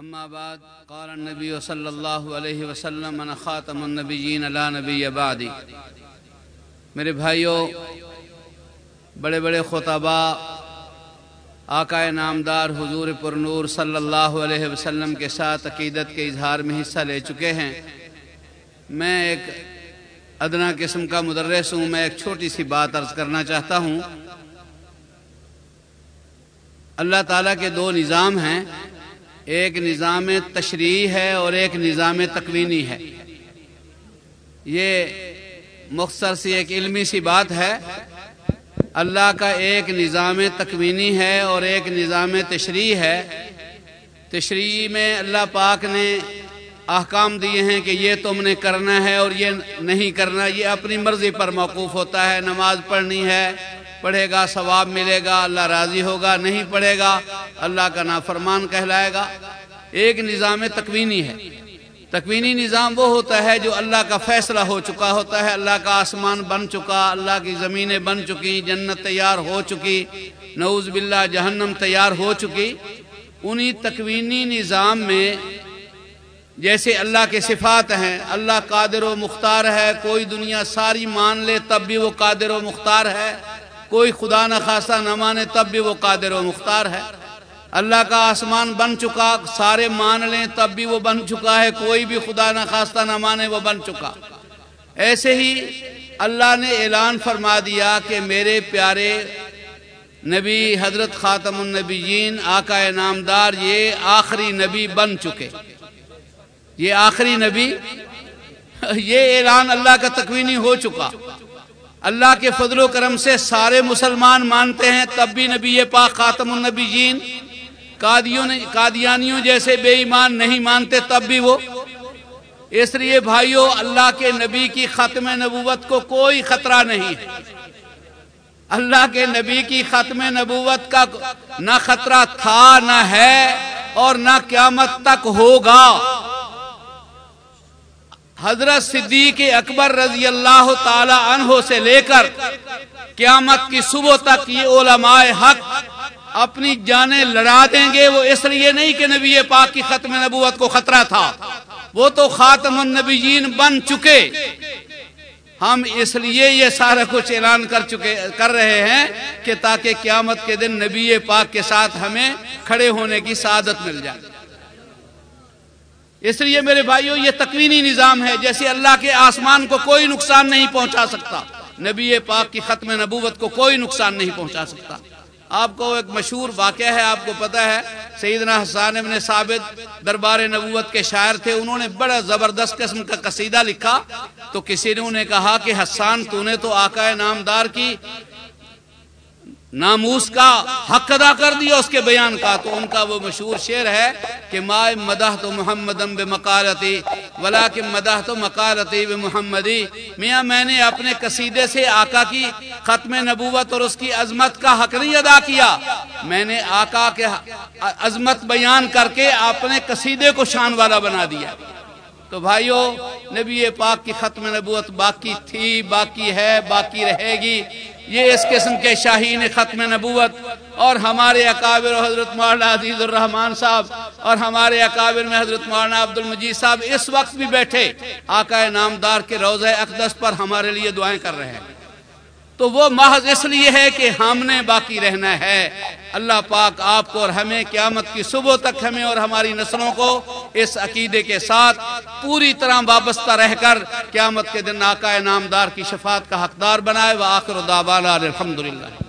أما بعد، قال النبي صلى الله عليه وسلم أنا خاتم النبيين لا نبي بعدي میرے بھائیوں بڑے بڑے خطبہ آقا نامدار حضور پر نور صلی اللہ علیہ وسلم کے ساتھ عقیدت کے اظہار میں حصہ لے چکے ہیں۔ میں ایک ادنا قسم کا مدرس ہوں۔ میں ایک چھوٹی سی بات عرض کرنا چاہتا ہوں۔ اللہ تعالیٰ کے دو نظام ہیں۔ ایک نظام تشریح ہے اور ایک نظام تکوینی ہے۔ یہ مختصر سی ایک علمی سی بات ہے۔ اللہ کا ایک نظام تکوینی ہے اور ایک نظام تشریح ہے۔ تشریح میں اللہ پاک نے احکام دیے ہیں کہ یہ تم نے کرنا ہے اور یہ نہیں کرنا۔ یہ اپنی مرضی پر موقوف ہوتا ہے۔ نماز پڑھنی ہے۔ پڑھے گا، ثواب ملے گا، اللہ راضی ہوگا۔ نہیں پڑھے گا اللہ کا نافرمان کہلائے گا۔ ایک نظام تکوینی ہے۔ تکوینی نظام وہ ہوتا ہے جو اللہ کا فیصلہ ہو چکا ہوتا ہے۔ اللہ کا آسمان بن چکا، اللہ کی زمینیں بن چکی، جنت تیار ہو چکی، نعوذ باللہ جہنم تیار ہو چکی۔ انہی تکوینی نظام میں جیسے اللہ کے صفات ہیں، اللہ قادر و مختار ہے۔ کوئی دنیا ساری مان لے تب بھی وہ قادر و مختار ہے۔ کوئی خدا نہ خاصا نہ مانے تب بھی وہ قادر و مختار ہے۔ اللہ کا آسمان بن چکا، سارے مان لیں تب بھی وہ بن چکا ہے، کوئی بھی خدا نہ خاصا نہ مانے وہ بن چکا۔ ایسے ہی اللہ نے اعلان فرما دیا کہ میرے پیارے نبی حضرت خاتم النبیین، آقا نامدار، یہ آخری نبی بن چکے۔ یہ آخری نبی، یہ اعلان اللہ کا تکوینی ہو چکا۔ اللہ کے فضل و کرم سے سارے مسلمان مانتے ہیں، تب بھی نبی پاک خاتم النبیین قادیانیوں جیسے بے ایمان نہیں مانتے، تب بھی وہ۔ اس لیے بھائیوں اللہ کے نبی کی ختم نبوت کو کوئی خطرہ نہیں۔ ہے اللہ کے نبی کی ختم نبوت کا نہ خطرہ تھا، نہ ہے اور نہ قیامت تک ہوگا۔ حضرت صدیق اکبر رضی اللہ تعالی عنہ سے لے کر قیامت کی صبح تک یہ علماء حق اپنی جانیں لڑا دیں گے، وہ اس لیے نہیں کہ نبی پاک کی ختم نبوت کو خطرہ تھا۔ وہ تو خاتم النبیین بن چکے۔ ہم اس لیے یہ سارا کچھ اعلان کر چکے، کر رہے ہیں کہ تاکہ قیامت کے دن نبی پاک کے ساتھ ہمیں کھڑے ہونے کی سعادت مل جائے۔ اس لیے میرے بھائیوں یہ تکوینی نظام ہے، جیسے اللہ کے آسمان کو کوئی نقصان نہیں پہنچا سکتا، نبی پاک کی ختم نبوت کو کوئی نقصان نہیں پہنچا سکتا۔ آپ کو ایک مشہور واقعہ ہے، آپ کو پتا ہے، سیدنا حسان ابن ثابت دربار نبوت کے شاعر تھے، انہوں نے بڑا زبردست قسم کا قصیدہ لکھا۔ تو کسی نے انہیں کہا کہ حسان، تو نے تو آقا نامدار کی ناموس کا حق ادا کر دیا اس کے بیان کا۔ تو ان کا وہ مشہور شعر ہے کہ مائے مدح تو محمد مکالتی ولا کے مدح تو مکارتی محمدی۔ میاں، میں نے اپنے قصیدے سے آقا کی ختم نبوت اور اس کی عظمت کا حق نہیں ادا کیا۔ میں نے آقا کے عظمت بیان کر کے اپنے قصیدے کو شان والا بنا دیا۔ تو بھائیو، نبی پاک کی ختم نبوت باقی تھی، باقی ہے، باقی رہے گی۔ یہ اس قسم کے شاہین ختم نبوت اور ہمارے اکابر حضرت مولانا عزیز الرحمان صاحب اور ہمارے اکابر میں حضرت مولانا عبد المجید صاحب اس وقت بھی بیٹھے، آقا نامدار کے روزہ اقدس پر ہمارے لیے دعائیں کر رہے ہیں۔ تو وہ محض اس لیے ہے کہ ہم نے باقی رہنا ہے۔ اللہ پاک آپ کو اور ہمیں قیامت کی صبح تک ہمیں اور ہماری نسلوں کو اس عقیدے کے ساتھ پوری طرح وابستہ رہ کر قیامت کے دن آقا نامدار کی شفاعت کا حقدار بنائے۔ وہ آخر الحمد للہ